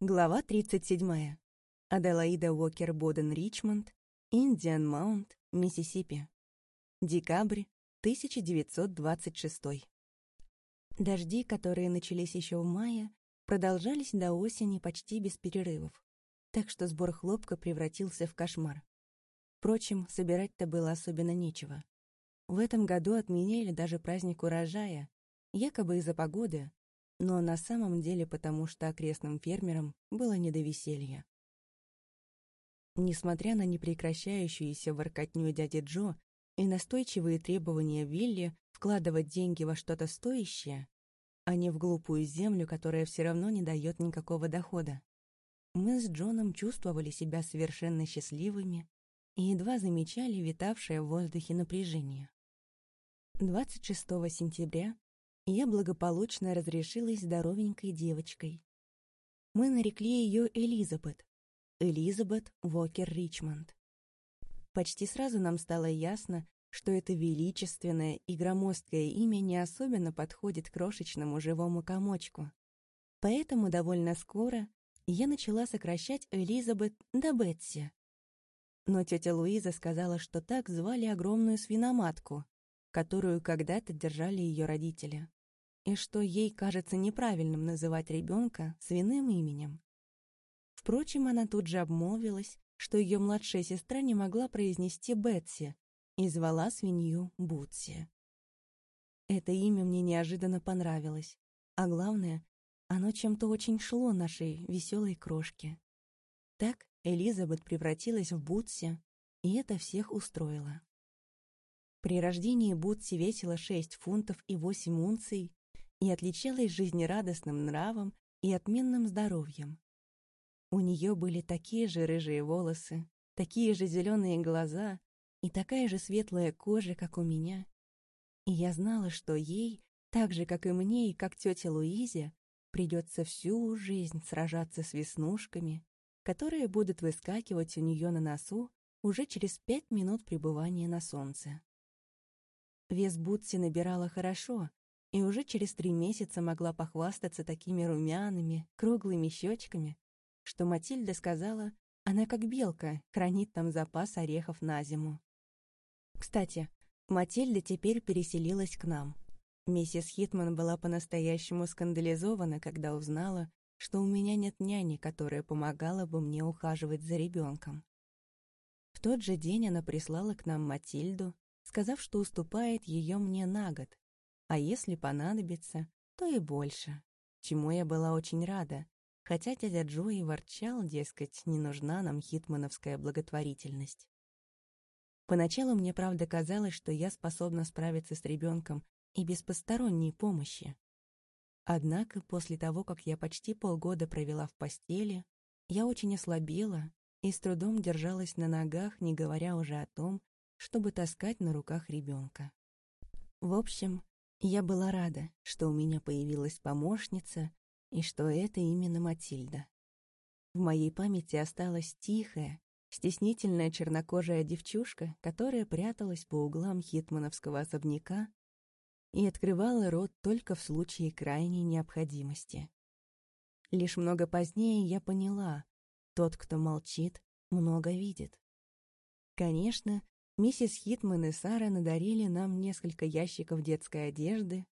Глава 37. Аделаида Уокер Боден Ричмонд, Индиан Маунт, Миссисипи. Декабрь 1926. Дожди, которые начались еще в мае, продолжались до осени почти без перерывов, так что сбор хлопка превратился в кошмар. Впрочем, собирать-то было особенно нечего. В этом году отменяли даже праздник урожая, якобы из-за погоды, но на самом деле потому, что окрестным фермерам было не до веселья. Несмотря на непрекращающуюся воркотню дяди Джо и настойчивые требования Вилли вкладывать деньги во что-то стоящее, а не в глупую землю, которая все равно не дает никакого дохода, мы с Джоном чувствовали себя совершенно счастливыми и едва замечали витавшее в воздухе напряжение. 26 сентября я благополучно разрешилась здоровенькой девочкой. Мы нарекли ее Элизабет. Элизабет Вокер Ричмонд. Почти сразу нам стало ясно, что это величественное и громоздкое имя не особенно подходит крошечному живому комочку. Поэтому довольно скоро я начала сокращать Элизабет до Бетси. Но тетя Луиза сказала, что так звали огромную свиноматку, которую когда-то держали ее родители и что ей кажется неправильным называть ребенка свиным именем. Впрочем, она тут же обмолвилась, что ее младшая сестра не могла произнести Бетси и звала свинью Бутси. Это имя мне неожиданно понравилось, а главное, оно чем-то очень шло нашей веселой крошке. Так Элизабет превратилась в Бутси, и это всех устроило. При рождении Бутси весила 6 фунтов и 8 унций, и отличалась жизнерадостным нравом и отменным здоровьем. У нее были такие же рыжие волосы, такие же зеленые глаза и такая же светлая кожа, как у меня. И я знала, что ей, так же, как и мне и как тете Луизе, придется всю жизнь сражаться с веснушками, которые будут выскакивать у нее на носу уже через пять минут пребывания на солнце. Вес Бутси набирала хорошо, и уже через три месяца могла похвастаться такими румяными, круглыми щечками, что Матильда сказала, она как белка, хранит там запас орехов на зиму. Кстати, Матильда теперь переселилась к нам. Миссис Хитман была по-настоящему скандализована, когда узнала, что у меня нет няни, которая помогала бы мне ухаживать за ребенком. В тот же день она прислала к нам Матильду, сказав, что уступает ее мне на год, а если понадобится, то и больше, чему я была очень рада, хотя дядя Джо ворчал, дескать, не нужна нам хитмановская благотворительность. Поначалу мне правда казалось, что я способна справиться с ребенком и без посторонней помощи. Однако после того, как я почти полгода провела в постели, я очень ослабела и с трудом держалась на ногах, не говоря уже о том, чтобы таскать на руках ребенка. В общем, я была рада, что у меня появилась помощница и что это именно Матильда. В моей памяти осталась тихая, стеснительная чернокожая девчушка, которая пряталась по углам хитмановского особняка и открывала рот только в случае крайней необходимости. Лишь много позднее я поняла, тот, кто молчит, много видит. Конечно, Миссис Хитман и Сара надарили нам несколько ящиков детской одежды,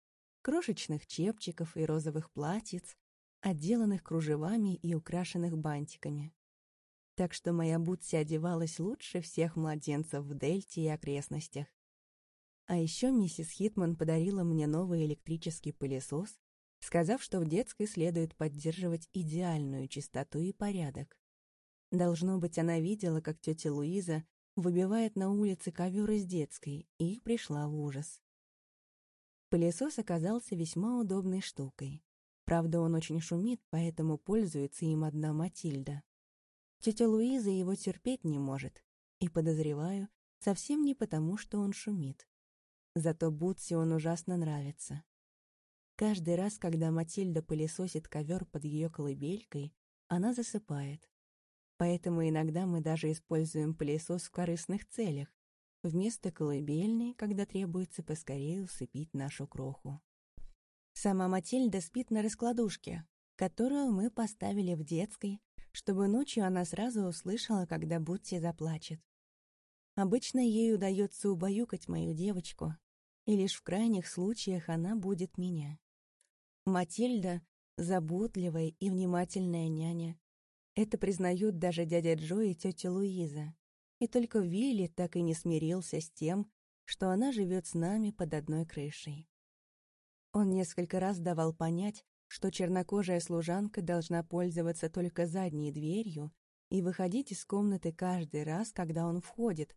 крошечных чепчиков и розовых платьиц, отделанных кружевами и украшенных бантиками. Так что моя Бутси одевалась лучше всех младенцев в Дельте и окрестностях. А еще миссис Хитман подарила мне новый электрический пылесос, сказав, что в детской следует поддерживать идеальную чистоту и порядок. Должно быть, она видела, как тетя Луиза выбивает на улице ковер из детской, и пришла в ужас. Пылесос оказался весьма удобной штукой. Правда, он очень шумит, поэтому пользуется им одна Матильда. Тетя Луиза его терпеть не может, и, подозреваю, совсем не потому, что он шумит. Зато Бутси он ужасно нравится. Каждый раз, когда Матильда пылесосит ковер под ее колыбелькой, она засыпает, Поэтому иногда мы даже используем пылесос в корыстных целях, вместо колыбельной, когда требуется поскорее усыпить нашу кроху. Сама Матильда спит на раскладушке, которую мы поставили в детской, чтобы ночью она сразу услышала, когда Бутти заплачет. Обычно ей удается убаюкать мою девочку, и лишь в крайних случаях она будет меня. Матильда — заботливая и внимательная няня. Это признают даже дядя Джо и тетя Луиза. И только Вилли так и не смирился с тем, что она живет с нами под одной крышей. Он несколько раз давал понять, что чернокожая служанка должна пользоваться только задней дверью и выходить из комнаты каждый раз, когда он входит,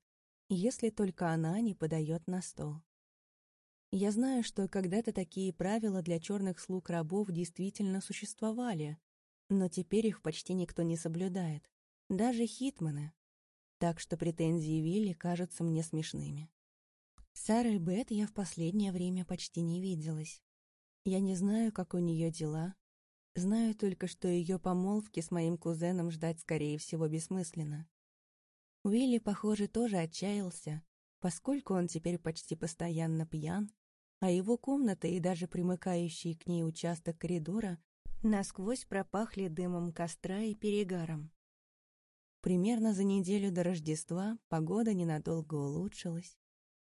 если только она не подает на стол. Я знаю, что когда-то такие правила для черных слуг рабов действительно существовали, но теперь их почти никто не соблюдает, даже хитманы. Так что претензии Вилли кажутся мне смешными. С Сарой Бет я в последнее время почти не виделась. Я не знаю, как у нее дела. Знаю только, что ее помолвки с моим кузеном ждать, скорее всего, бессмысленно. Уилли, похоже, тоже отчаялся, поскольку он теперь почти постоянно пьян, а его комната и даже примыкающий к ней участок коридора насквозь пропахли дымом костра и перегаром. Примерно за неделю до Рождества погода ненадолго улучшилась.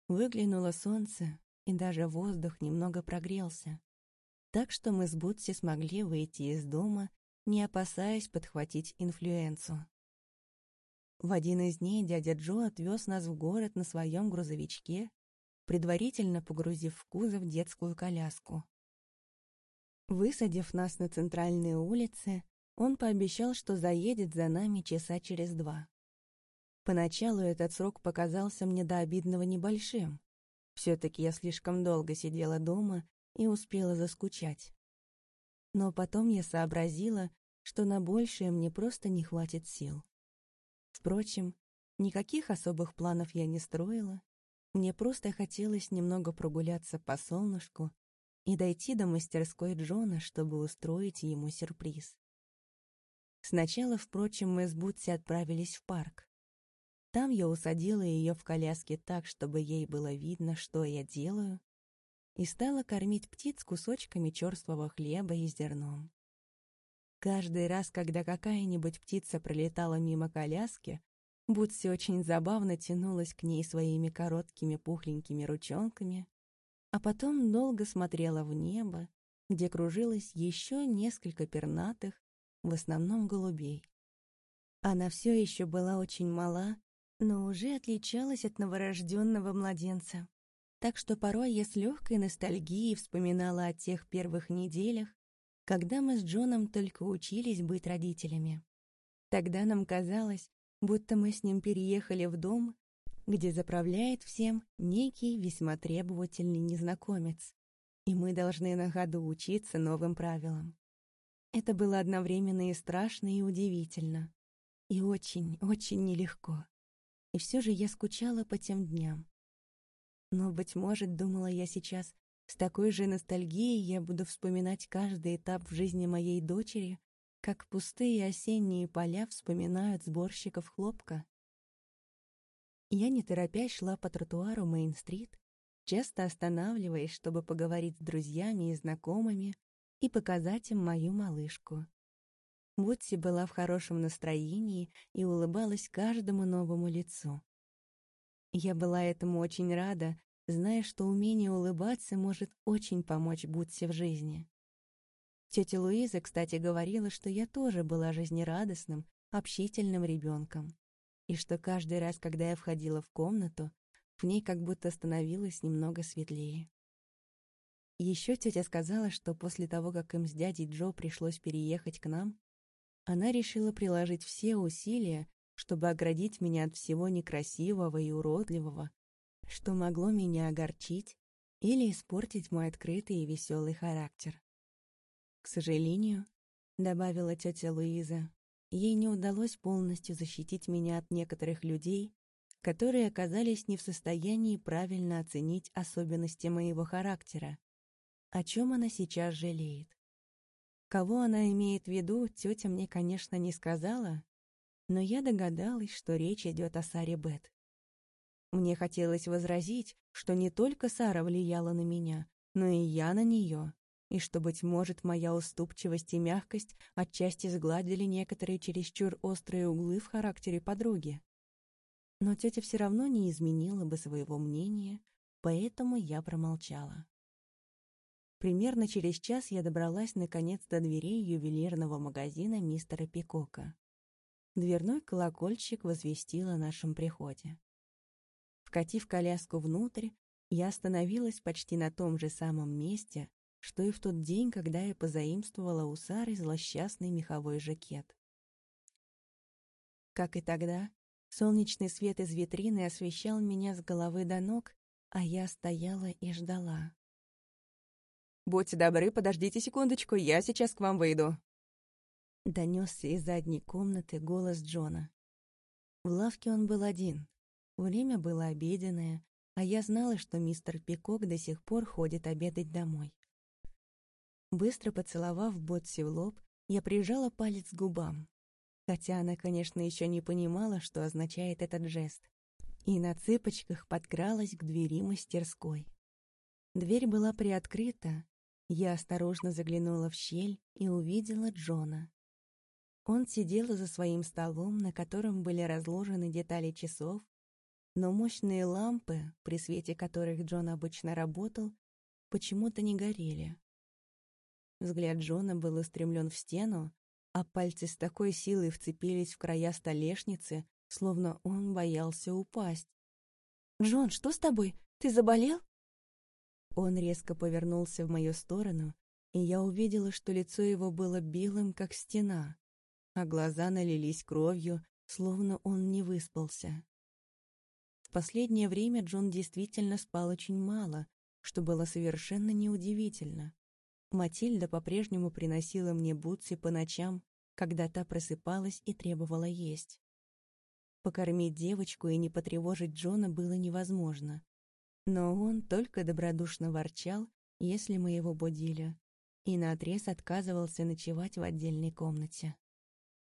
Выглянуло солнце, и даже воздух немного прогрелся так что мы с Бутси смогли выйти из дома, не опасаясь подхватить инфлюенцию. В один из дней дядя Джо отвез нас в город на своем грузовичке, предварительно погрузив в кузов детскую коляску. Высадив нас на центральные улицы, он пообещал, что заедет за нами часа через два. Поначалу этот срок показался мне до обидного небольшим. Все-таки я слишком долго сидела дома и успела заскучать. Но потом я сообразила, что на большее мне просто не хватит сил. Впрочем, никаких особых планов я не строила, мне просто хотелось немного прогуляться по солнышку и дойти до мастерской Джона, чтобы устроить ему сюрприз. Сначала, впрочем, мы с Бутси отправились в парк. Там я усадила ее в коляске так, чтобы ей было видно, что я делаю, и стала кормить птиц кусочками черствого хлеба и зерном. Каждый раз, когда какая-нибудь птица пролетала мимо коляски, Бутси очень забавно тянулась к ней своими короткими пухленькими ручонками, а потом долго смотрела в небо, где кружилось еще несколько пернатых, в основном голубей. Она все еще была очень мала, но уже отличалась от новорожденного младенца так что порой я с легкой ностальгией вспоминала о тех первых неделях, когда мы с Джоном только учились быть родителями. Тогда нам казалось, будто мы с ним переехали в дом, где заправляет всем некий весьма требовательный незнакомец, и мы должны на ходу учиться новым правилам. Это было одновременно и страшно, и удивительно, и очень, очень нелегко. И все же я скучала по тем дням. Но, быть может, думала я сейчас, с такой же ностальгией я буду вспоминать каждый этап в жизни моей дочери, как пустые осенние поля вспоминают сборщиков хлопка. Я не торопясь шла по тротуару Мейн-стрит, часто останавливаясь, чтобы поговорить с друзьями и знакомыми и показать им мою малышку. Бутси была в хорошем настроении и улыбалась каждому новому лицу. Я была этому очень рада, зная, что умение улыбаться может очень помочь Бутсе в жизни. Тетя Луиза, кстати, говорила, что я тоже была жизнерадостным, общительным ребенком, и что каждый раз, когда я входила в комнату, в ней как будто становилось немного светлее. Еще тетя сказала, что после того, как им с дядей Джо пришлось переехать к нам, она решила приложить все усилия, чтобы оградить меня от всего некрасивого и уродливого, что могло меня огорчить или испортить мой открытый и веселый характер. К сожалению, добавила тетя Луиза, ей не удалось полностью защитить меня от некоторых людей, которые оказались не в состоянии правильно оценить особенности моего характера, о чем она сейчас жалеет. Кого она имеет в виду, тетя мне, конечно, не сказала, но я догадалась, что речь идет о Саре Бет. Мне хотелось возразить, что не только Сара влияла на меня, но и я на нее, и что, быть может, моя уступчивость и мягкость отчасти сгладили некоторые чересчур острые углы в характере подруги. Но тетя все равно не изменила бы своего мнения, поэтому я промолчала. Примерно через час я добралась наконец до дверей ювелирного магазина мистера Пикока. Дверной колокольчик возвестил о нашем приходе. Вкатив коляску внутрь, я остановилась почти на том же самом месте, что и в тот день, когда я позаимствовала у Сары злосчастный меховой жакет. Как и тогда, солнечный свет из витрины освещал меня с головы до ног, а я стояла и ждала. «Будьте добры, подождите секундочку, я сейчас к вам выйду», Донесся из задней комнаты голос Джона. В лавке он был один. Время было обеденное, а я знала, что мистер Пикок до сих пор ходит обедать домой. Быстро поцеловав Ботси в лоб, я прижала палец к губам. Хотя она, конечно, еще не понимала, что означает этот жест. И на цыпочках подкралась к двери мастерской. Дверь была приоткрыта. Я осторожно заглянула в щель и увидела Джона. Он сидел за своим столом, на котором были разложены детали часов, но мощные лампы, при свете которых Джон обычно работал, почему-то не горели. Взгляд Джона был устремлен в стену, а пальцы с такой силой вцепились в края столешницы, словно он боялся упасть. «Джон, что с тобой? Ты заболел?» Он резко повернулся в мою сторону, и я увидела, что лицо его было белым, как стена а глаза налились кровью, словно он не выспался. В последнее время Джон действительно спал очень мало, что было совершенно неудивительно. Матильда по-прежнему приносила мне бутси по ночам, когда та просыпалась и требовала есть. Покормить девочку и не потревожить Джона было невозможно. Но он только добродушно ворчал, если мы его будили, и наотрез отказывался ночевать в отдельной комнате.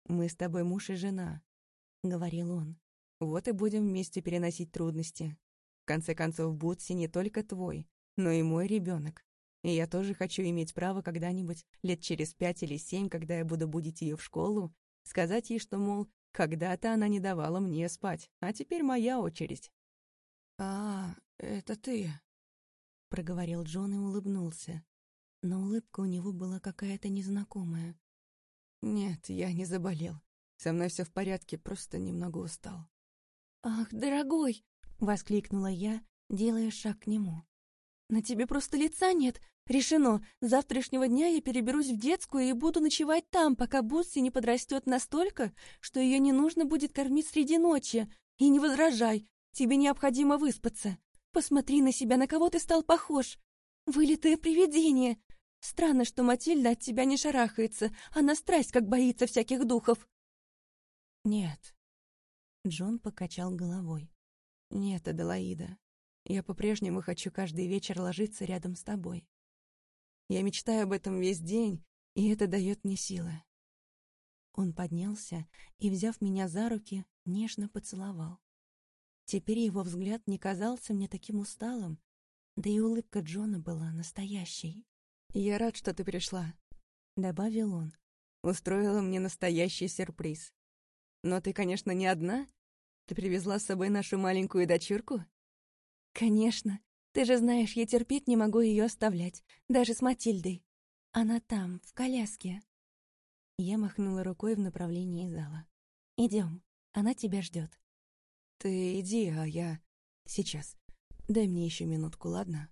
«Мы с тобой муж и жена», — говорил он. «Вот и будем вместе переносить трудности. В конце концов, Бутси не только твой, но и мой ребенок. И я тоже хочу иметь право когда-нибудь, лет через пять или семь, когда я буду будить ее в школу, сказать ей, что, мол, когда-то она не давала мне спать, а теперь моя очередь». «А, это ты», — проговорил Джон и улыбнулся. Но улыбка у него была какая-то незнакомая. «Нет, я не заболел. Со мной все в порядке, просто немного устал». «Ах, дорогой!» — воскликнула я, делая шаг к нему. «На тебе просто лица нет. Решено. С завтрашнего дня я переберусь в детскую и буду ночевать там, пока Бусси не подрастет настолько, что ее не нужно будет кормить среди ночи. И не возражай, тебе необходимо выспаться. Посмотри на себя, на кого ты стал похож. Вылитое привидение. Странно, что Матильда от тебя не шарахается. Она страсть как боится всяких духов. Нет. Джон покачал головой. Нет, Аделаида. Я по-прежнему хочу каждый вечер ложиться рядом с тобой. Я мечтаю об этом весь день, и это дает мне силы. Он поднялся и, взяв меня за руки, нежно поцеловал. Теперь его взгляд не казался мне таким усталым, да и улыбка Джона была настоящей. «Я рад, что ты пришла», — добавил он. «Устроила мне настоящий сюрприз. Но ты, конечно, не одна? Ты привезла с собой нашу маленькую дочурку?» «Конечно. Ты же знаешь, я терпеть не могу ее оставлять, даже с Матильдой. Она там, в коляске». Я махнула рукой в направлении зала. Идем, она тебя ждет. «Ты иди, а я...» «Сейчас. Дай мне еще минутку, ладно?»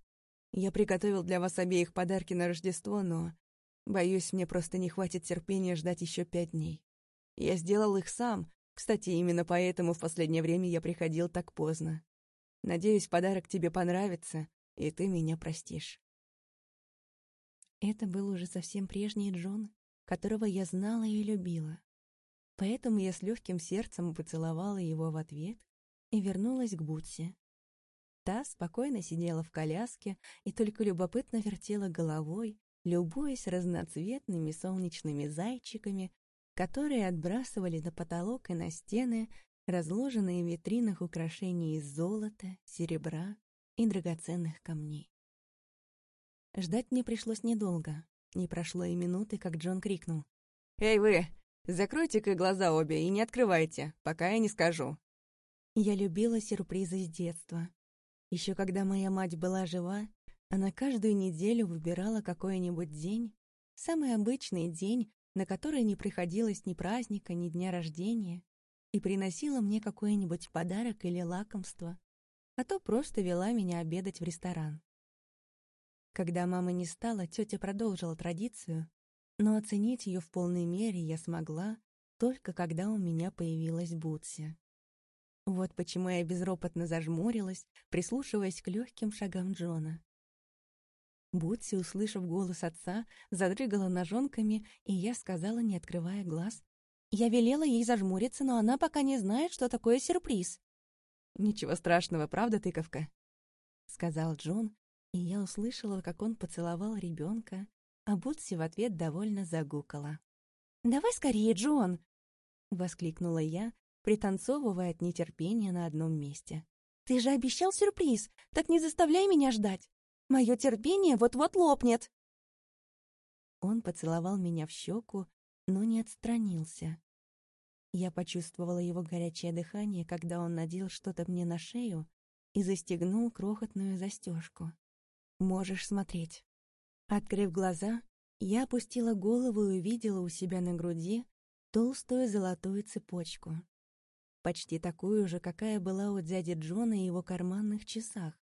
Я приготовил для вас обеих подарки на Рождество, но... Боюсь, мне просто не хватит терпения ждать еще пять дней. Я сделал их сам. Кстати, именно поэтому в последнее время я приходил так поздно. Надеюсь, подарок тебе понравится, и ты меня простишь. Это был уже совсем прежний Джон, которого я знала и любила. Поэтому я с легким сердцем поцеловала его в ответ и вернулась к Бутсе. Та спокойно сидела в коляске и только любопытно вертела головой, любуясь разноцветными солнечными зайчиками, которые отбрасывали на потолок и на стены разложенные в витринах украшения из золота, серебра и драгоценных камней. Ждать мне пришлось недолго. Не прошло и минуты, как Джон крикнул. «Эй вы! Закройте-ка глаза обе и не открывайте, пока я не скажу». Я любила сюрпризы с детства. Еще когда моя мать была жива, она каждую неделю выбирала какой-нибудь день, самый обычный день, на который не приходилось ни праздника, ни дня рождения, и приносила мне какой-нибудь подарок или лакомство, а то просто вела меня обедать в ресторан. Когда мама не стала, тетя продолжила традицию, но оценить ее в полной мере я смогла только когда у меня появилась Бутси. Вот почему я безропотно зажмурилась, прислушиваясь к легким шагам Джона. Бутси, услышав голос отца, задрыгала ножонками, и я сказала, не открывая глаз. Я велела ей зажмуриться, но она пока не знает, что такое сюрприз. «Ничего страшного, правда, тыковка?» — сказал Джон, и я услышала, как он поцеловал ребенка, а Бутси в ответ довольно загукала. «Давай скорее, Джон!» — воскликнула я, пританцовывая от нетерпения на одном месте. «Ты же обещал сюрприз, так не заставляй меня ждать!» Мое терпение вот-вот лопнет!» Он поцеловал меня в щеку, но не отстранился. Я почувствовала его горячее дыхание, когда он надел что-то мне на шею и застегнул крохотную застежку. «Можешь смотреть». Открыв глаза, я опустила голову и увидела у себя на груди толстую золотую цепочку. Почти такую же, какая была у дяди Джона и его карманных часах.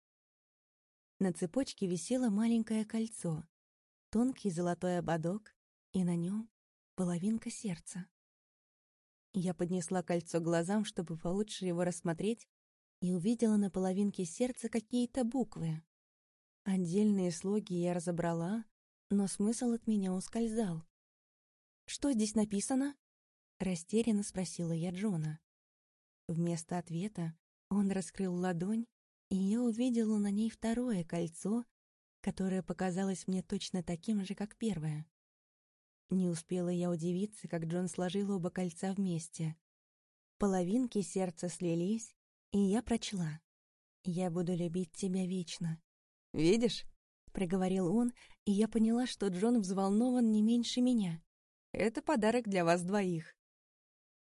На цепочке висело маленькое кольцо, тонкий золотой ободок, и на нем половинка сердца. Я поднесла кольцо глазам, чтобы получше его рассмотреть, и увидела на половинке сердца какие-то буквы. Отдельные слоги я разобрала, но смысл от меня ускользал. «Что здесь написано?» — растерянно спросила я Джона. Вместо ответа он раскрыл ладонь, и я увидела на ней второе кольцо, которое показалось мне точно таким же, как первое. Не успела я удивиться, как Джон сложил оба кольца вместе. Половинки сердца слились, и я прочла. «Я буду любить тебя вечно». «Видишь?» — проговорил он, и я поняла, что Джон взволнован не меньше меня. «Это подарок для вас двоих».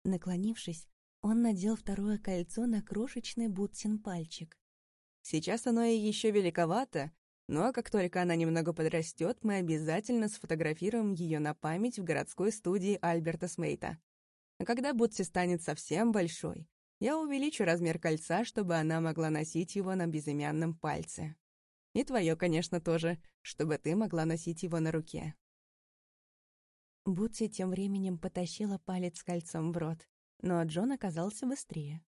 Наклонившись, он надел второе кольцо на крошечный Бутсин пальчик. Сейчас оно и еще великовато, но как только она немного подрастет, мы обязательно сфотографируем ее на память в городской студии Альберта Смейта. А когда Бутси станет совсем большой, я увеличу размер кольца, чтобы она могла носить его на безымянном пальце. И твое, конечно, тоже, чтобы ты могла носить его на руке. Бутси тем временем потащила палец кольцом в рот, но Джон оказался быстрее.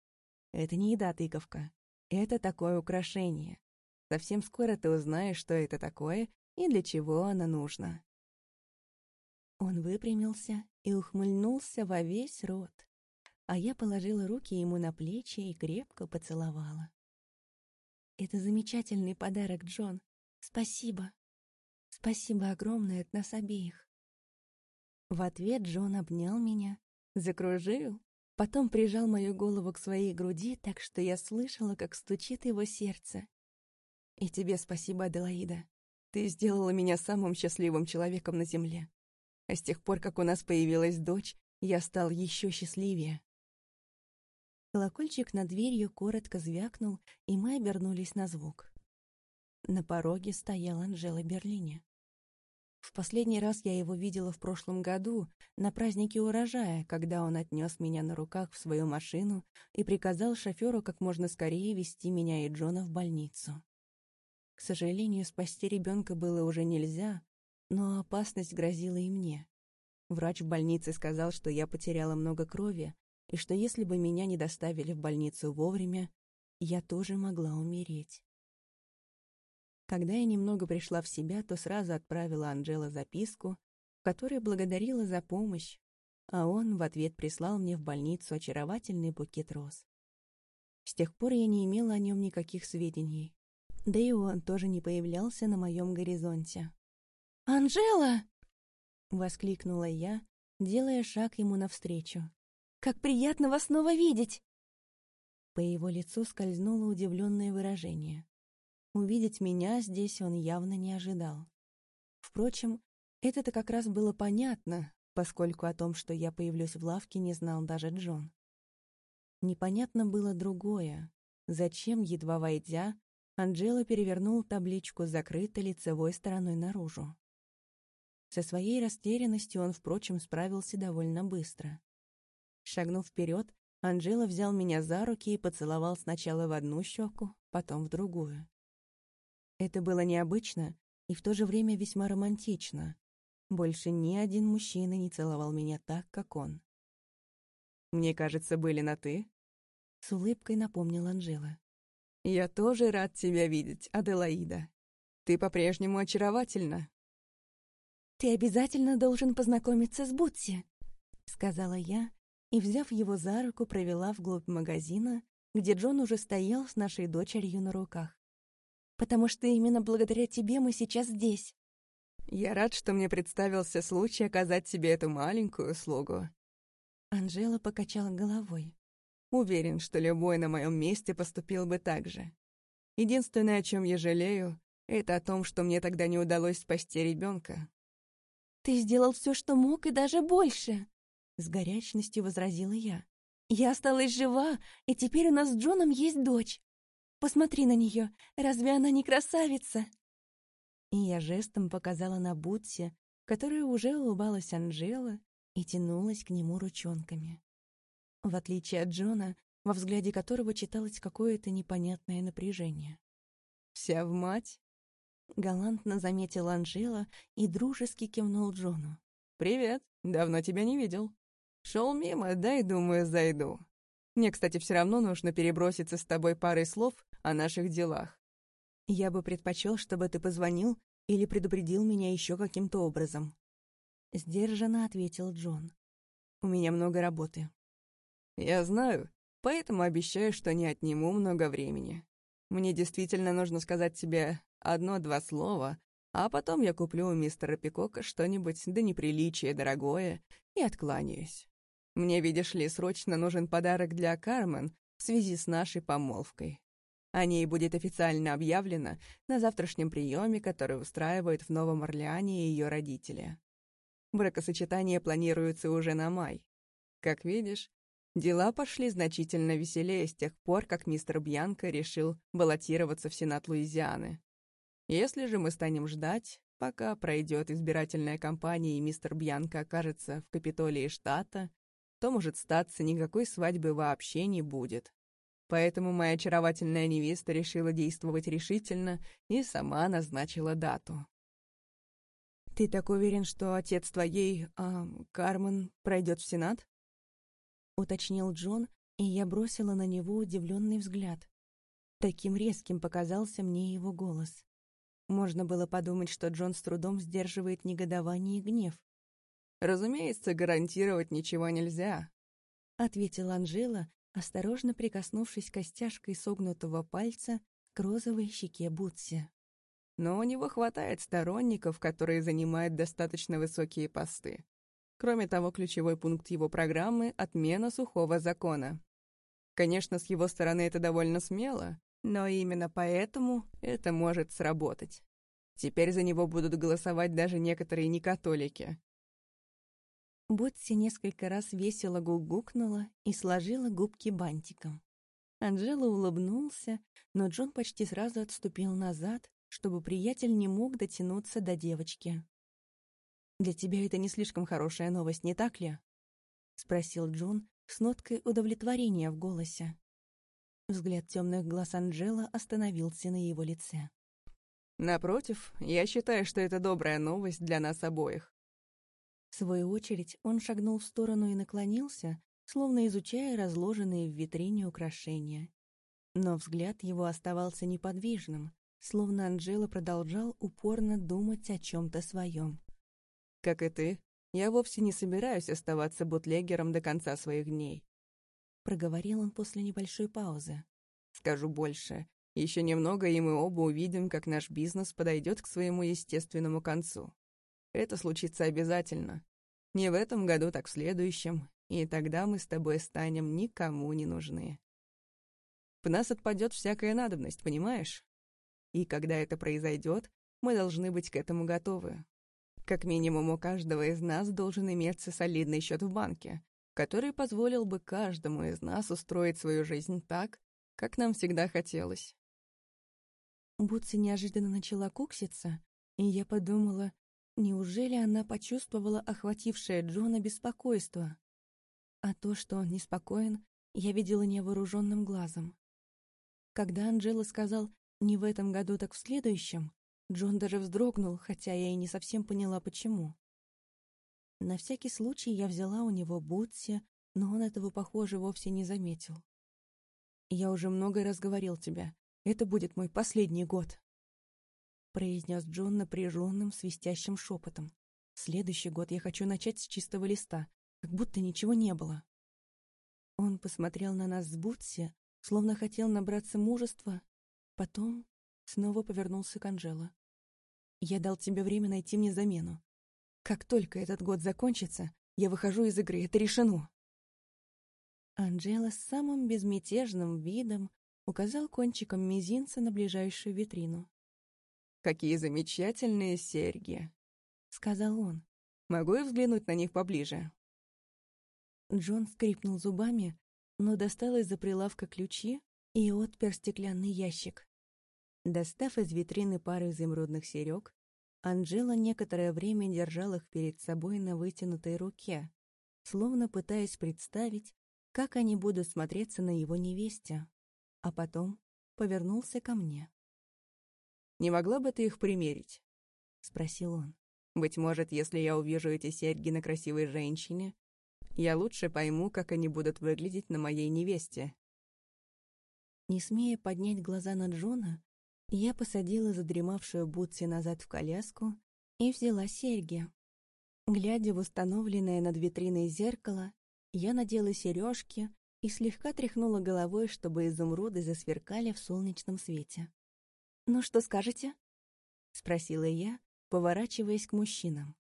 Это не еда тыковка. Это такое украшение. Совсем скоро ты узнаешь, что это такое и для чего оно нужно. Он выпрямился и ухмыльнулся во весь рот, а я положила руки ему на плечи и крепко поцеловала. «Это замечательный подарок, Джон. Спасибо. Спасибо огромное от нас обеих». В ответ Джон обнял меня, закружил Потом прижал мою голову к своей груди, так что я слышала, как стучит его сердце. «И тебе спасибо, Аделаида. Ты сделала меня самым счастливым человеком на земле. А с тех пор, как у нас появилась дочь, я стал еще счастливее». Колокольчик над дверью коротко звякнул, и мы обернулись на звук. На пороге стоял Анжела Берлине. В последний раз я его видела в прошлом году, на празднике урожая, когда он отнес меня на руках в свою машину и приказал шоферу как можно скорее вести меня и Джона в больницу. К сожалению, спасти ребенка было уже нельзя, но опасность грозила и мне. Врач в больнице сказал, что я потеряла много крови, и что если бы меня не доставили в больницу вовремя, я тоже могла умереть. Когда я немного пришла в себя, то сразу отправила Анжела записку, в которой благодарила за помощь, а он в ответ прислал мне в больницу очаровательный букет роз. С тех пор я не имела о нем никаких сведений. Да и он тоже не появлялся на моем горизонте. «Анжела!» — воскликнула я, делая шаг ему навстречу. «Как приятно вас снова видеть!» По его лицу скользнуло удивленное выражение. Увидеть меня здесь он явно не ожидал. Впрочем, это-то как раз было понятно, поскольку о том, что я появлюсь в лавке, не знал даже Джон. Непонятно было другое. Зачем, едва войдя, Анджела перевернул табличку закрытой лицевой стороной наружу. Со своей растерянностью он, впрочем, справился довольно быстро. Шагнув вперед, Анжела взял меня за руки и поцеловал сначала в одну щеку, потом в другую. Это было необычно и в то же время весьма романтично. Больше ни один мужчина не целовал меня так, как он. «Мне кажется, были на «ты», — с улыбкой напомнил Анжела. «Я тоже рад тебя видеть, Аделаида. Ты по-прежнему очаровательна». «Ты обязательно должен познакомиться с Бутси», — сказала я, и, взяв его за руку, провела вглубь магазина, где Джон уже стоял с нашей дочерью на руках. «Потому что именно благодаря тебе мы сейчас здесь». «Я рад, что мне представился случай оказать тебе эту маленькую услугу». Анжела покачала головой. «Уверен, что любой на моем месте поступил бы так же. Единственное, о чем я жалею, это о том, что мне тогда не удалось спасти ребенка. «Ты сделал все, что мог, и даже больше!» С горячностью возразила я. «Я осталась жива, и теперь у нас с Джоном есть дочь. Посмотри на нее, разве она не красавица?» И я жестом показала на Бутси, которая уже улыбалась Анжела и тянулась к нему ручонками. В отличие от Джона, во взгляде которого читалось какое-то непонятное напряжение. «Вся в мать?» Галантно заметил Анжела и дружески кивнул Джону. «Привет, давно тебя не видел. Шел мимо, дай, думаю, зайду. Мне, кстати, все равно нужно переброситься с тобой парой слов о наших делах. Я бы предпочел, чтобы ты позвонил или предупредил меня еще каким-то образом. Сдержанно ответил Джон. У меня много работы. Я знаю, поэтому обещаю, что не отниму много времени. Мне действительно нужно сказать тебе одно-два слова, а потом я куплю у мистера Пикока что-нибудь до неприличия дорогое и откланяюсь. Мне, видишь ли, срочно нужен подарок для Кармен в связи с нашей помолвкой. О ней будет официально объявлено на завтрашнем приеме, который устраивают в Новом Орлеане ее родители. Бракосочетание планируется уже на май. Как видишь, дела пошли значительно веселее с тех пор, как мистер Бьянко решил баллотироваться в Сенат Луизианы. Если же мы станем ждать, пока пройдет избирательная кампания и мистер Бьянко окажется в Капитолии штата, то, может статься, никакой свадьбы вообще не будет. Поэтому моя очаровательная невеста решила действовать решительно и сама назначила дату. «Ты так уверен, что отец твоей, а, Кармен, пройдет в Сенат?» — уточнил Джон, и я бросила на него удивленный взгляд. Таким резким показался мне его голос. Можно было подумать, что Джон с трудом сдерживает негодование и гнев. «Разумеется, гарантировать ничего нельзя», — ответила Анжела, осторожно прикоснувшись костяшкой согнутого пальца к розовой щеке Бутси. «Но у него хватает сторонников, которые занимают достаточно высокие посты. Кроме того, ключевой пункт его программы — отмена сухого закона. Конечно, с его стороны это довольно смело, но именно поэтому это может сработать. Теперь за него будут голосовать даже некоторые некатолики. Ботси несколько раз весело гугукнула и сложила губки бантиком. Анжела улыбнулся, но Джон почти сразу отступил назад, чтобы приятель не мог дотянуться до девочки. «Для тебя это не слишком хорошая новость, не так ли?» — спросил Джон с ноткой удовлетворения в голосе. Взгляд темных глаз Анджела остановился на его лице. «Напротив, я считаю, что это добрая новость для нас обоих». В свою очередь он шагнул в сторону и наклонился, словно изучая разложенные в витрине украшения. Но взгляд его оставался неподвижным, словно Анджела продолжал упорно думать о чем-то своем. «Как и ты, я вовсе не собираюсь оставаться бутлегером до конца своих дней проговорил он после небольшой паузы. «Скажу больше. Еще немного, и мы оба увидим, как наш бизнес подойдет к своему естественному концу. Это случится обязательно. Не в этом году, так в следующем, и тогда мы с тобой станем никому не нужны. В нас отпадет всякая надобность, понимаешь? И когда это произойдет, мы должны быть к этому готовы. Как минимум у каждого из нас должен иметься солидный счет в банке, который позволил бы каждому из нас устроить свою жизнь так, как нам всегда хотелось. Бутси неожиданно начала кукситься, и я подумала, неужели она почувствовала охватившее Джона беспокойство? А то, что он неспокоен, я видела невооруженным глазом. Когда Анджела сказал «не в этом году, так в следующем», Джон даже вздрогнул, хотя я и не совсем поняла, почему. На всякий случай я взяла у него бутси, но он этого, похоже, вовсе не заметил. «Я уже много раз говорил тебе. Это будет мой последний год», — произнес Джон напряженным, свистящим шепотом. «Следующий год я хочу начать с чистого листа, как будто ничего не было». Он посмотрел на нас с Бутси, словно хотел набраться мужества, потом снова повернулся к Анжело. «Я дал тебе время найти мне замену. Как только этот год закончится, я выхожу из игры, это решено. Анжела с самым безмятежным видом указал кончиком мизинца на ближайшую витрину. «Какие замечательные серьги!» — сказал он. «Могу я взглянуть на них поближе?» Джон скрипнул зубами, но достал из-за прилавка ключи и отпер стеклянный ящик. Достав из витрины пару изумрудных серег, Анжела некоторое время держал их перед собой на вытянутой руке, словно пытаясь представить, как они будут смотреться на его невесте, а потом повернулся ко мне. «Не могла бы ты их примерить?» — спросил он. «Быть может, если я увижу эти серьги на красивой женщине, я лучше пойму, как они будут выглядеть на моей невесте». Не смея поднять глаза на Джона, я посадила задремавшую Бутси назад в коляску и взяла серьги. Глядя в установленное над витриной зеркало, я надела сережки и слегка тряхнула головой, чтобы изумруды засверкали в солнечном свете. «Ну что скажете?» — спросила я, поворачиваясь к мужчинам.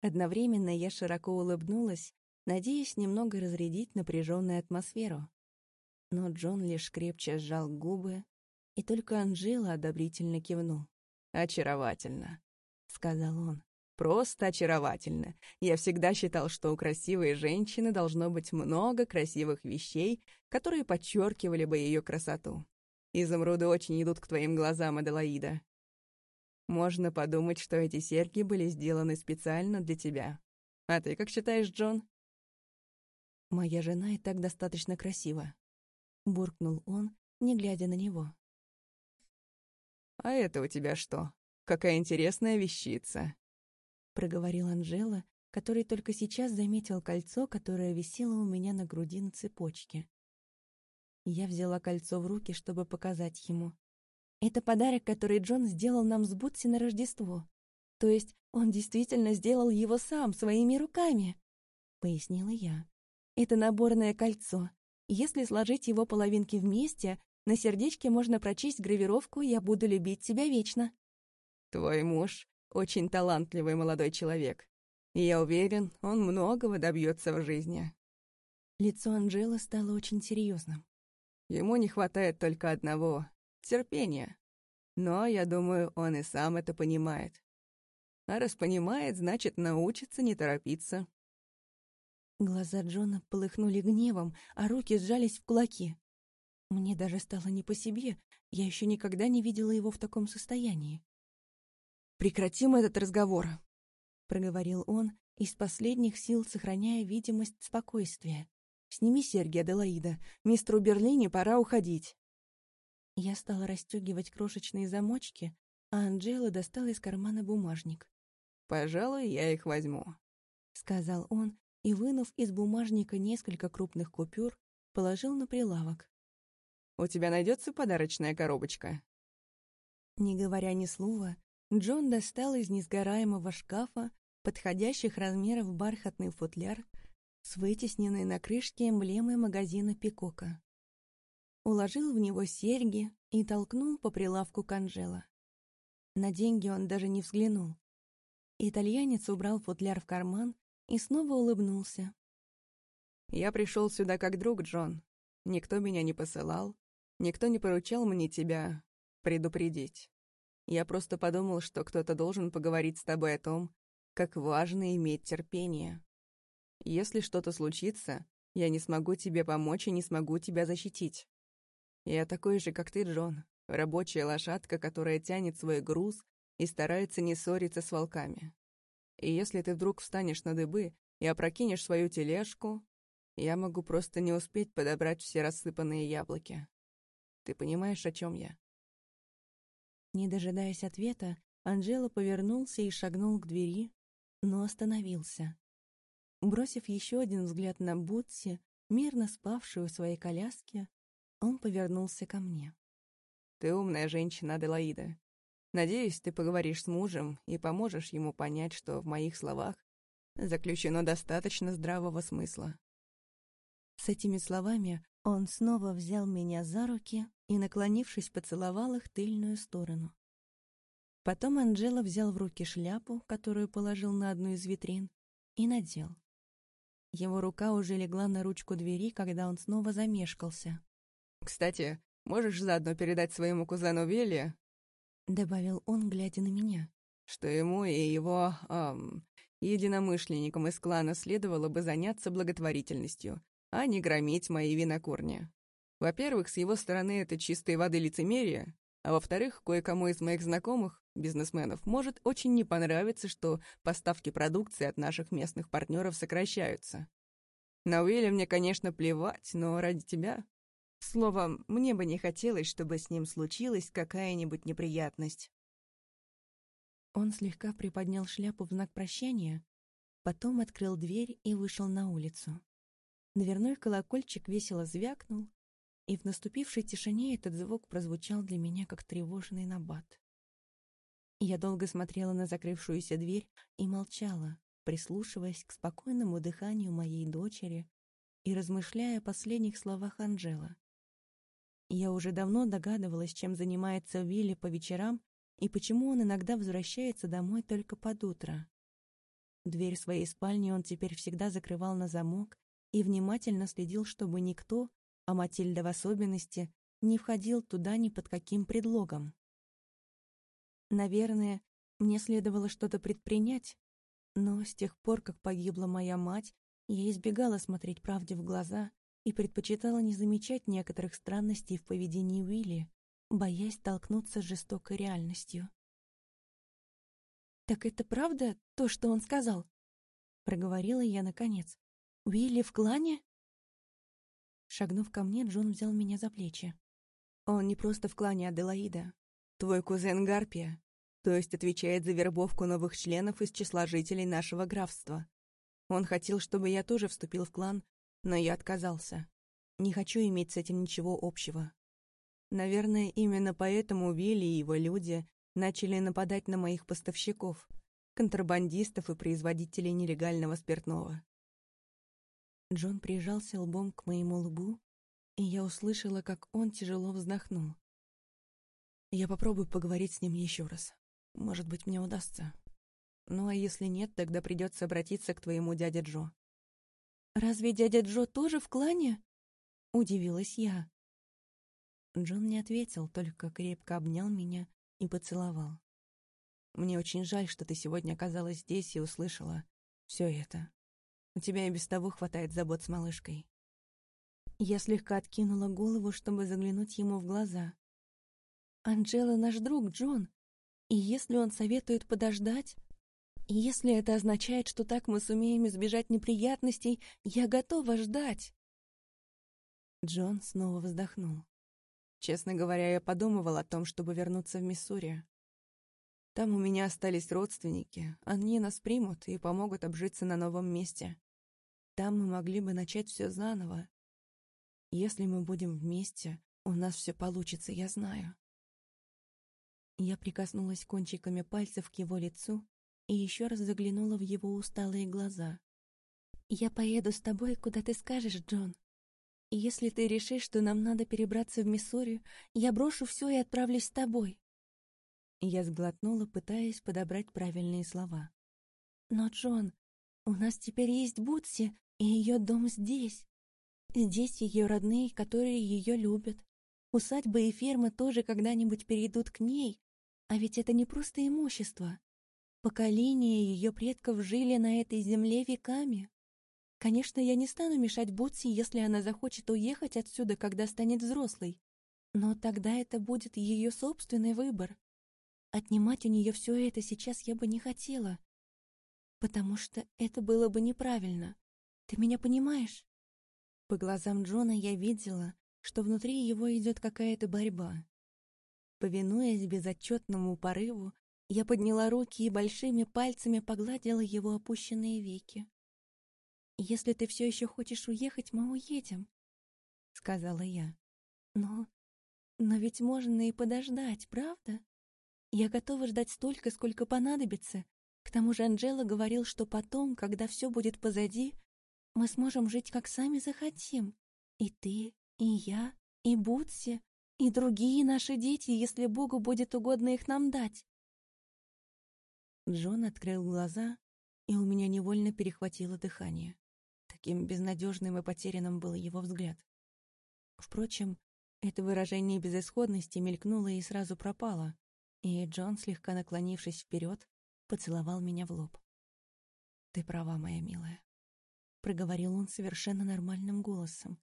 Одновременно я широко улыбнулась, надеясь немного разрядить напряженную атмосферу. Но Джон лишь крепче сжал губы, и только Анжела одобрительно кивнул. «Очаровательно», — сказал он. «Просто очаровательно. Я всегда считал, что у красивой женщины должно быть много красивых вещей, которые подчеркивали бы ее красоту. Изумруды очень идут к твоим глазам, Аделаида. Можно подумать, что эти серьги были сделаны специально для тебя. А ты как считаешь, Джон?» «Моя жена и так достаточно красива», — буркнул он, не глядя на него. «А это у тебя что? Какая интересная вещица!» Проговорил Анжела, который только сейчас заметил кольцо, которое висело у меня на груди на цепочке. Я взяла кольцо в руки, чтобы показать ему. «Это подарок, который Джон сделал нам с Бутси на Рождество. То есть он действительно сделал его сам, своими руками», — пояснила я. «Это наборное кольцо. Если сложить его половинки вместе, на сердечке можно прочесть гравировку «Я буду любить тебя вечно». «Твой муж — очень талантливый молодой человек. И я уверен, он многого добьется в жизни». Лицо Анжелы стало очень серьезным. Ему не хватает только одного — терпения. Но, я думаю, он и сам это понимает. А раз понимает, значит, научится не торопиться. Глаза Джона полыхнули гневом, а руки сжались в кулаки. Мне даже стало не по себе, я еще никогда не видела его в таком состоянии. «Прекратим этот разговор», — проговорил он, из последних сил сохраняя видимость спокойствия. «Сними серьги, Аделаида. Мистеру Берлине пора уходить». Я стала расстегивать крошечные замочки, а Анджела достала из кармана бумажник. «Пожалуй, я их возьму», — сказал он, и, вынув из бумажника несколько крупных купюр, положил на прилавок. У тебя найдется подарочная коробочка?» Не говоря ни слова, Джон достал из несгораемого шкафа подходящих размеров бархатный футляр с вытесненной на крышке эмблемой магазина Пикока. Уложил в него серьги и толкнул по прилавку Канжела. На деньги он даже не взглянул. Итальянец убрал футляр в карман и снова улыбнулся. «Я пришел сюда как друг, Джон. Никто меня не посылал, Никто не поручал мне тебя предупредить. Я просто подумал, что кто-то должен поговорить с тобой о том, как важно иметь терпение. Если что-то случится, я не смогу тебе помочь и не смогу тебя защитить. Я такой же, как ты, Джон, рабочая лошадка, которая тянет свой груз и старается не ссориться с волками. И если ты вдруг встанешь на дыбы и опрокинешь свою тележку, я могу просто не успеть подобрать все рассыпанные яблоки. Ты понимаешь, о чем я?» Не дожидаясь ответа, Анжела повернулся и шагнул к двери, но остановился. Бросив еще один взгляд на Бутси, мирно спавшую в своей коляске, он повернулся ко мне. «Ты умная женщина, Аделаида. Надеюсь, ты поговоришь с мужем и поможешь ему понять, что в моих словах заключено достаточно здравого смысла». С этими словами он снова взял меня за руки и, наклонившись, поцеловал их тыльную сторону. Потом Анджела взял в руки шляпу, которую положил на одну из витрин, и надел. Его рука уже легла на ручку двери, когда он снова замешкался. «Кстати, можешь заодно передать своему кузену Вилли?» — добавил он, глядя на меня. «Что ему и его... Эм, единомышленникам из клана следовало бы заняться благотворительностью, а не громить мои винокурни. Во-первых, с его стороны это чистой воды лицемерие, а во-вторых, кое-кому из моих знакомых, бизнесменов, может очень не понравиться, что поставки продукции от наших местных партнеров сокращаются. На Уилля мне, конечно, плевать, но ради тебя... Словом, мне бы не хотелось, чтобы с ним случилась какая-нибудь неприятность. Он слегка приподнял шляпу в знак прощания, потом открыл дверь и вышел на улицу. Дверной колокольчик весело звякнул, и в наступившей тишине этот звук прозвучал для меня как тревожный набат. Я долго смотрела на закрывшуюся дверь и молчала, прислушиваясь к спокойному дыханию моей дочери и размышляя о последних словах Анжела. Я уже давно догадывалась, чем занимается Вилли по вечерам и почему он иногда возвращается домой только под утро. Дверь своей спальни он теперь всегда закрывал на замок и внимательно следил, чтобы никто, а Матильда в особенности, не входил туда ни под каким предлогом. Наверное, мне следовало что-то предпринять, но с тех пор, как погибла моя мать, я избегала смотреть правде в глаза и предпочитала не замечать некоторых странностей в поведении Уилли, боясь столкнуться с жестокой реальностью. «Так это правда, то, что он сказал?» — проговорила я наконец. «Уилли в клане?» Шагнув ко мне, Джон взял меня за плечи. «Он не просто в клане Аделаида. Твой кузен Гарпия, то есть отвечает за вербовку новых членов из числа жителей нашего графства. Он хотел, чтобы я тоже вступил в клан, но я отказался. Не хочу иметь с этим ничего общего. Наверное, именно поэтому Вилли и его люди начали нападать на моих поставщиков, контрабандистов и производителей нелегального спиртного. Джон прижался лбом к моему лбу, и я услышала, как он тяжело вздохнул. Я попробую поговорить с ним еще раз. Может быть, мне удастся. Ну а если нет, тогда придется обратиться к твоему дяде Джо. «Разве дядя Джо тоже в клане?» — удивилась я. Джон не ответил, только крепко обнял меня и поцеловал. «Мне очень жаль, что ты сегодня оказалась здесь и услышала все это. У тебя и без того хватает забот с малышкой». Я слегка откинула голову, чтобы заглянуть ему в глаза. «Анджела наш друг, Джон. И если он советует подождать, если это означает, что так мы сумеем избежать неприятностей, я готова ждать». Джон снова вздохнул. «Честно говоря, я подумывал о том, чтобы вернуться в Миссури. Там у меня остались родственники, они нас примут и помогут обжиться на новом месте. Там мы могли бы начать все заново. Если мы будем вместе, у нас все получится, я знаю. Я прикоснулась кончиками пальцев к его лицу и еще раз заглянула в его усталые глаза. «Я поеду с тобой, куда ты скажешь, Джон. Если ты решишь, что нам надо перебраться в Миссури, я брошу все и отправлюсь с тобой». Я сглотнула, пытаясь подобрать правильные слова. «Но, Джон, у нас теперь есть Бутси, и ее дом здесь. Здесь ее родные, которые ее любят. Усадьба и ферма тоже когда-нибудь перейдут к ней, а ведь это не просто имущество. Поколения ее предков жили на этой земле веками. Конечно, я не стану мешать Бутси, если она захочет уехать отсюда, когда станет взрослой. Но тогда это будет ее собственный выбор. Отнимать у нее все это сейчас я бы не хотела, потому что это было бы неправильно. Ты меня понимаешь? По глазам Джона я видела, что внутри его идет какая-то борьба. Повинуясь безотчетному порыву, я подняла руки и большими пальцами погладила его опущенные веки. «Если ты все еще хочешь уехать, мы уедем», — сказала я. «Но... но ведь можно и подождать, правда?» Я готова ждать столько, сколько понадобится. К тому же Анжела говорил, что потом, когда все будет позади, мы сможем жить, как сами захотим. И ты, и я, и Бутси, и другие наши дети, если Богу будет угодно их нам дать. Джон открыл глаза, и у меня невольно перехватило дыхание. Таким безнадежным и потерянным был его взгляд. Впрочем, это выражение безысходности мелькнуло и сразу пропало, и Джон, слегка наклонившись вперед, поцеловал меня в лоб. «Ты права, моя милая», — проговорил он совершенно нормальным голосом,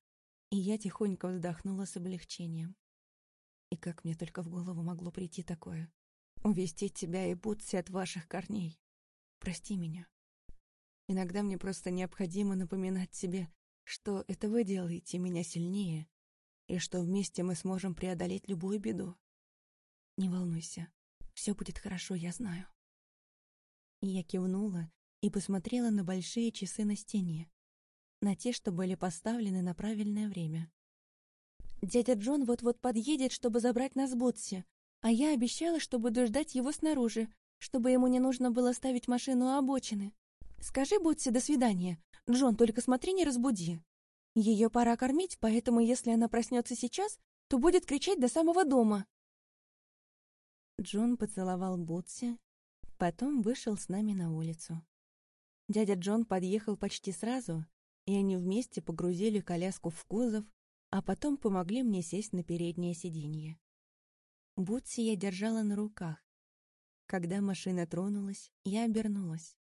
и я тихонько вздохнула с облегчением. И как мне только в голову могло прийти такое? Увести тебя и Бутси от ваших корней. Прости меня. Иногда мне просто необходимо напоминать себе, что это вы делаете меня сильнее, и что вместе мы сможем преодолеть любую беду. Не волнуйся, все будет хорошо, я знаю. И я кивнула и посмотрела на большие часы на стене, на те, что были поставлены на правильное время. Дядя Джон вот-вот подъедет, чтобы забрать нас в Ботсе, а я обещала, что буду ждать его снаружи, чтобы ему не нужно было ставить машину у обочины. Скажи Ботсе до свидания. Джон, только смотри, не разбуди. Ее пора кормить, поэтому если она проснется сейчас, то будет кричать до самого дома. Джон поцеловал Бутси, потом вышел с нами на улицу. Дядя Джон подъехал почти сразу, и они вместе погрузили коляску в кузов, а потом помогли мне сесть на переднее сиденье. Бутси я держала на руках. Когда машина тронулась, я обернулась.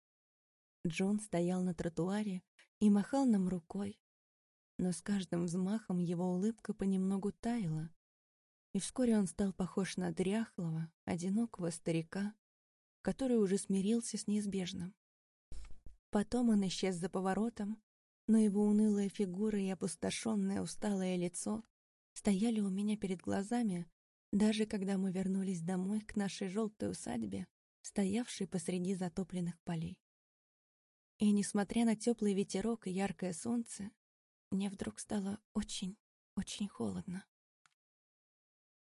Джон стоял на тротуаре и махал нам рукой, но с каждым взмахом его улыбка понемногу таяла, и вскоре он стал похож на дряхлого, одинокого старика, который уже смирился с неизбежным. Потом он исчез за поворотом, но его унылая фигура и опустошенное усталое лицо стояли у меня перед глазами, даже когда мы вернулись домой к нашей желтой усадьбе, стоявшей посреди затопленных полей. И, несмотря на теплый ветерок и яркое солнце, мне вдруг стало очень, очень холодно.